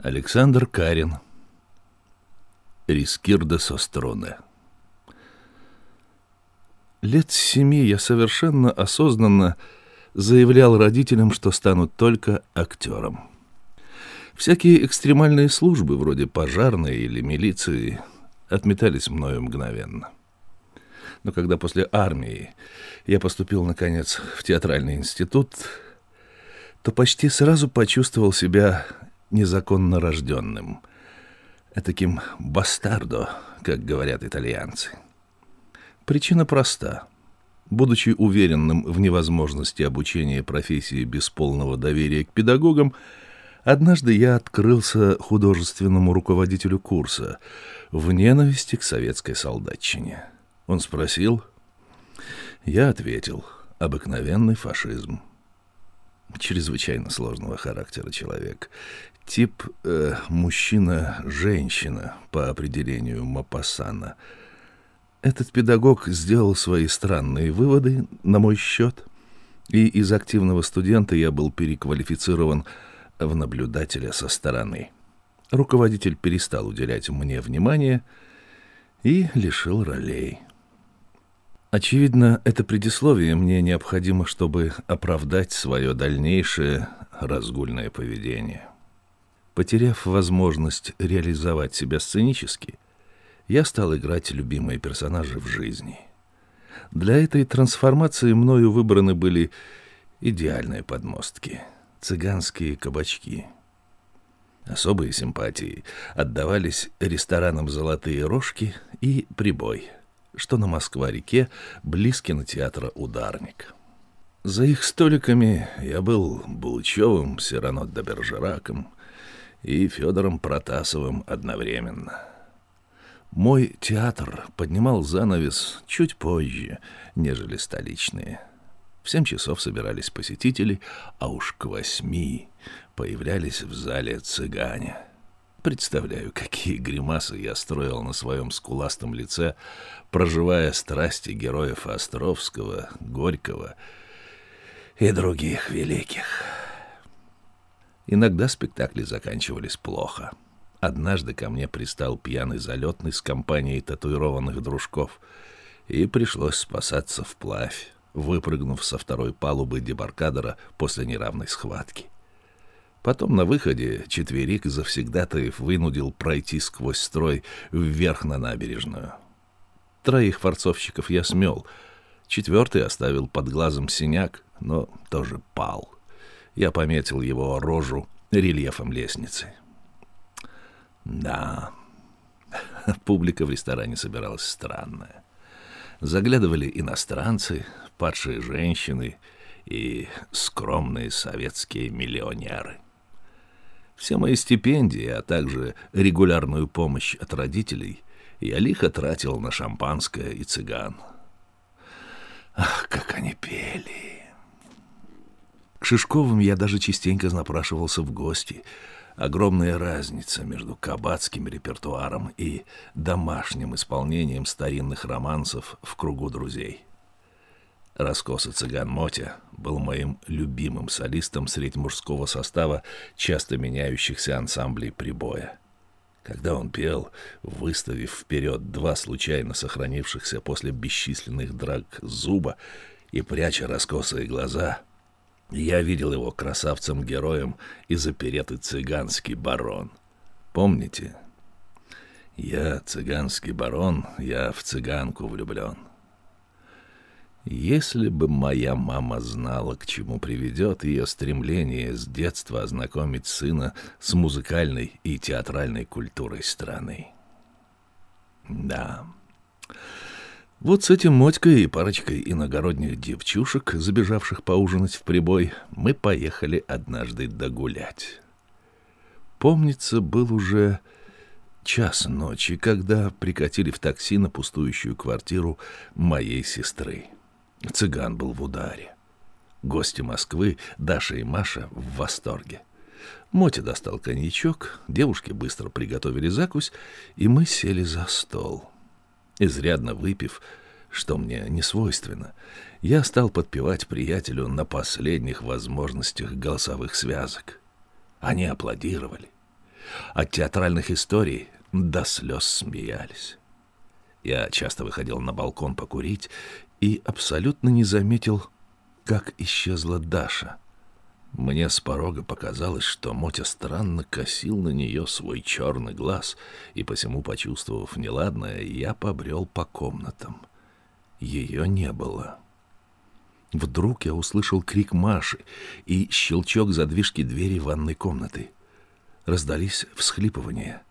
Александр Карин. Рискирда Состроне. Лет семи я совершенно осознанно заявлял родителям, что стану только актером. Всякие экстремальные службы, вроде пожарной или милиции, отметались мною мгновенно. Но когда после армии я поступил, наконец, в театральный институт, то почти сразу почувствовал себя незаконно рожденным. Таким бастардо, как говорят итальянцы. Причина проста. Будучи уверенным в невозможности обучения профессии без полного доверия к педагогам, однажды я открылся художественному руководителю курса в ненависти к советской солдатчине. Он спросил, я ответил, обыкновенный фашизм чрезвычайно сложного характера человек. Тип э, мужчина-женщина по определению Мапасана. Этот педагог сделал свои странные выводы на мой счет, и из активного студента я был переквалифицирован в наблюдателя со стороны. Руководитель перестал уделять мне внимание и лишил ролей. Очевидно, это предисловие мне необходимо, чтобы оправдать свое дальнейшее разгульное поведение. Потеряв возможность реализовать себя сценически, я стал играть любимые персонажи в жизни. Для этой трансформации мною выбраны были идеальные подмостки, цыганские кабачки. Особые симпатии отдавались ресторанам «Золотые рожки» и «Прибой», что на Москва-реке, близ кинотеатра «Ударник». За их столиками я был Булычевым, Сирано де Бержераком и Федором Протасовым одновременно. Мой театр поднимал занавес чуть позже, нежели столичные. В семь часов собирались посетители, а уж к восьми появлялись в зале цыгане — Представляю, какие гримасы я строил на своем скуластом лице, проживая страсти героев Островского, Горького и других великих. Иногда спектакли заканчивались плохо. Однажды ко мне пристал пьяный залетный с компанией татуированных дружков, и пришлось спасаться вплавь, выпрыгнув со второй палубы дебаркадера после неравной схватки. — Потом на выходе четверик завсегдатаев вынудил пройти сквозь строй вверх на набережную. Троих форцовщиков я смел. Четвертый оставил под глазом синяк, но тоже пал. Я пометил его рожу рельефом лестницы. Да, публика в ресторане собиралась странная. Заглядывали иностранцы, падшие женщины и скромные советские миллионеры — все мои стипендии, а также регулярную помощь от родителей я лихо тратил на шампанское и цыган. Ах, как они пели! К Шишковым я даже частенько напрашивался в гости. Огромная разница между кабацким репертуаром и домашним исполнением старинных романсов в кругу друзей. Раскоса цыган Мотя был моим любимым солистом среди мужского состава часто меняющихся ансамблей прибоя. Когда он пел, выставив вперед два случайно сохранившихся после бесчисленных драк зуба и пряча раскосые глаза, я видел его красавцем-героем из опереты «Цыганский барон». Помните? Я цыганский барон, я в цыганку влюблен. Если бы моя мама знала, к чему приведет ее стремление с детства ознакомить сына с музыкальной и театральной культурой страны. Да. Вот с этим Мотькой и парочкой иногородних девчушек, забежавших поужинать в прибой, мы поехали однажды догулять. Помнится, был уже час ночи, когда прикатили в такси на пустующую квартиру моей сестры. Цыган был в ударе. Гости Москвы, Даша и Маша, в восторге. Мотя достал коньячок, девушки быстро приготовили закусь, и мы сели за стол. Изрядно выпив, что мне не свойственно, я стал подпевать приятелю на последних возможностях голосовых связок. Они аплодировали. от театральных историй до слез смеялись. Я часто выходил на балкон покурить и абсолютно не заметил, как исчезла Даша. Мне с порога показалось, что Мотя странно косил на нее свой черный глаз, и посему, почувствовав неладное, я побрел по комнатам. Ее не было. Вдруг я услышал крик Маши и щелчок задвижки двери ванной комнаты. Раздались всхлипывания.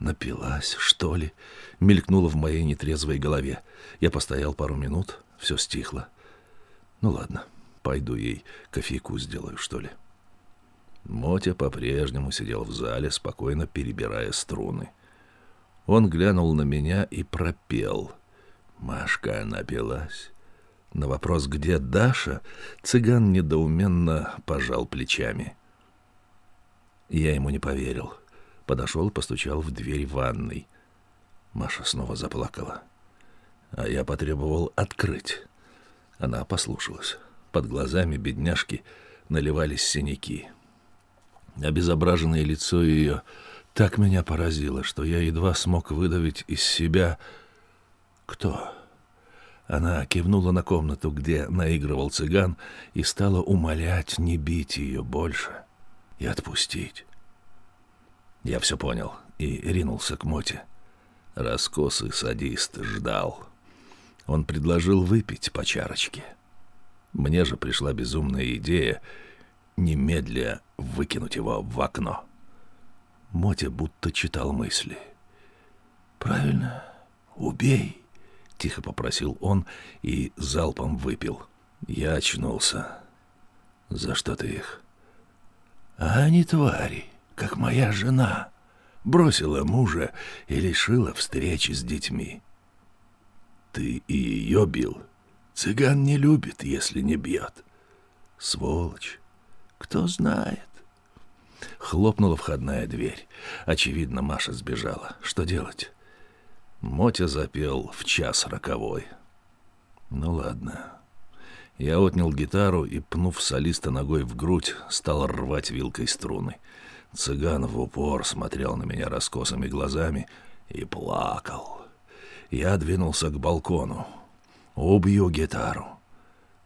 «Напилась, что ли?» — мелькнуло в моей нетрезвой голове. Я постоял пару минут, все стихло. «Ну ладно, пойду ей кофейку сделаю, что ли». Мотя по-прежнему сидел в зале, спокойно перебирая струны. Он глянул на меня и пропел. Машка напилась. На вопрос, где Даша, цыган недоуменно пожал плечами. Я ему не поверил. Подошел и постучал в дверь ванной. Маша снова заплакала. А я потребовал открыть. Она послушалась. Под глазами бедняжки наливались синяки. Обезображенное лицо ее так меня поразило, что я едва смог выдавить из себя «Кто?». Она кивнула на комнату, где наигрывал цыган, и стала умолять не бить ее больше и отпустить. Я все понял и ринулся к Моте. Раскосый садист ждал. Он предложил выпить по чарочке. Мне же пришла безумная идея немедля выкинуть его в окно. Мотя будто читал мысли. «Правильно, убей!» — тихо попросил он и залпом выпил. Я очнулся. «За что ты их?» «А они твари, как моя жена. Бросила мужа и лишила встречи с детьми». «Ты и ее бил?» «Цыган не любит, если не бьет». «Сволочь! Кто знает?» Хлопнула входная дверь. Очевидно, Маша сбежала. Что делать? Мотя запел в час роковой. Ну ладно. Я отнял гитару и, пнув солиста ногой в грудь, стал рвать вилкой струны. Цыган в упор смотрел на меня раскосыми глазами и плакал. Я двинулся к балкону. «Убью гитару».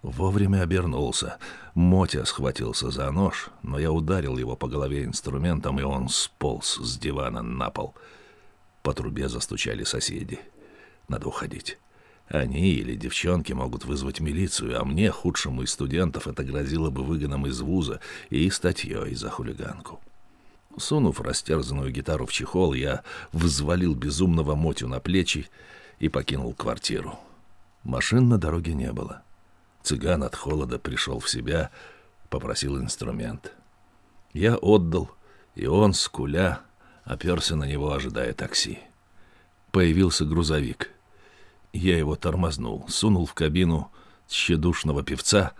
Вовремя обернулся. Мотя схватился за нож, но я ударил его по голове инструментом, и он сполз с дивана на пол — по трубе застучали соседи. Надо уходить. Они или девчонки могут вызвать милицию, а мне, худшему из студентов, это грозило бы выгоном из вуза и статьей за хулиганку. Сунув растерзанную гитару в чехол, я взвалил безумного Мотю на плечи и покинул квартиру. Машин на дороге не было. Цыган от холода пришел в себя, попросил инструмент. Я отдал, и он, скуля, оперся на него, ожидая такси. Появился грузовик. Я его тормознул, сунул в кабину тщедушного певца,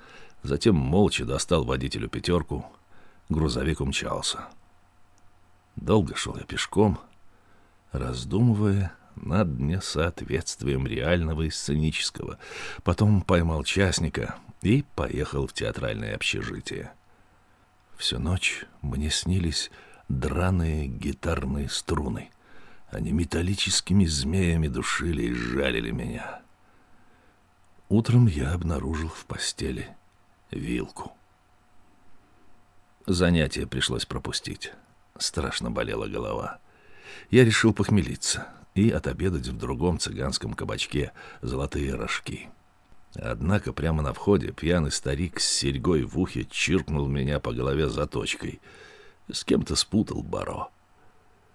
затем молча достал водителю пятерку. Грузовик умчался. Долго шел я пешком, раздумывая над несоответствием реального и сценического. Потом поймал частника и поехал в театральное общежитие. Всю ночь мне снились драные гитарные струны. Они металлическими змеями душили и жалили меня. Утром я обнаружил в постели вилку. Занятие пришлось пропустить. Страшно болела голова. Я решил похмелиться и отобедать в другом цыганском кабачке «Золотые рожки». Однако прямо на входе пьяный старик с серьгой в ухе чиркнул меня по голове заточкой — с кем-то спутал Баро.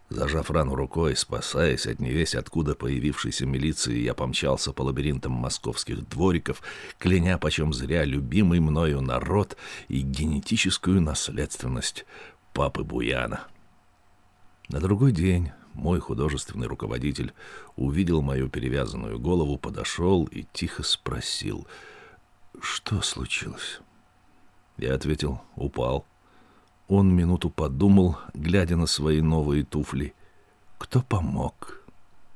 Зажав рану рукой, спасаясь от невесть откуда появившейся милиции, я помчался по лабиринтам московских двориков, кляня почем зря любимый мною народ и генетическую наследственность папы Буяна. На другой день мой художественный руководитель увидел мою перевязанную голову, подошел и тихо спросил, что случилось. Я ответил, упал. Он минуту подумал, глядя на свои новые туфли. Кто помог?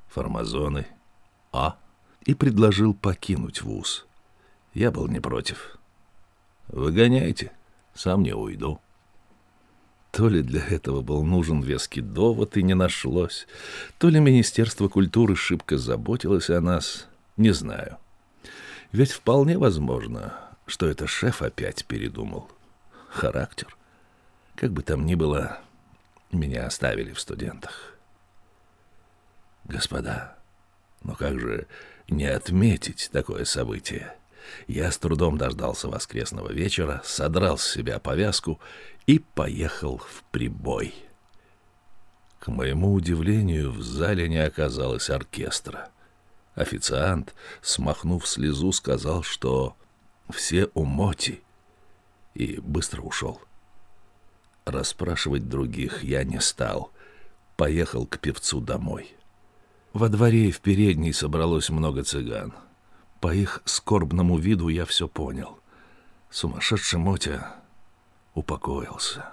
Формазоны. А? И предложил покинуть вуз. Я был не против. Выгоняйте, сам не уйду. То ли для этого был нужен веский довод и не нашлось, то ли Министерство культуры шибко заботилось о нас, не знаю. Ведь вполне возможно, что это шеф опять передумал. Характер. Как бы там ни было, меня оставили в студентах. Господа, но как же не отметить такое событие? Я с трудом дождался воскресного вечера, содрал с себя повязку и поехал в прибой. К моему удивлению, в зале не оказалось оркестра. Официант, смахнув слезу, сказал, что все у Моти, и быстро ушел. Расспрашивать других я не стал. Поехал к певцу домой. Во дворе и в передней собралось много цыган. По их скорбному виду я все понял. Сумасшедший Мотя упокоился.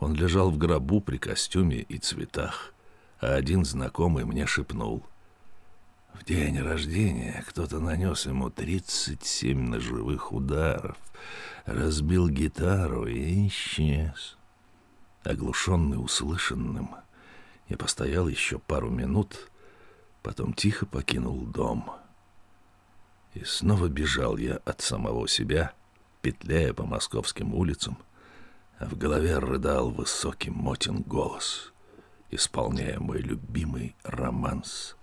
Он лежал в гробу при костюме и цветах, а один знакомый мне шепнул. В день рождения кто-то нанес ему 37 ножевых ударов, разбил гитару и исчез. Оглушенный услышанным, я постоял еще пару минут, потом тихо покинул дом — и снова бежал я от самого себя, петляя по московским улицам, а в голове рыдал высокий мотин голос, исполняя мой любимый романс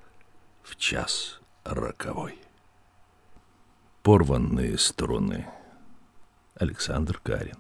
в час роковой. Порванные струны. Александр Карин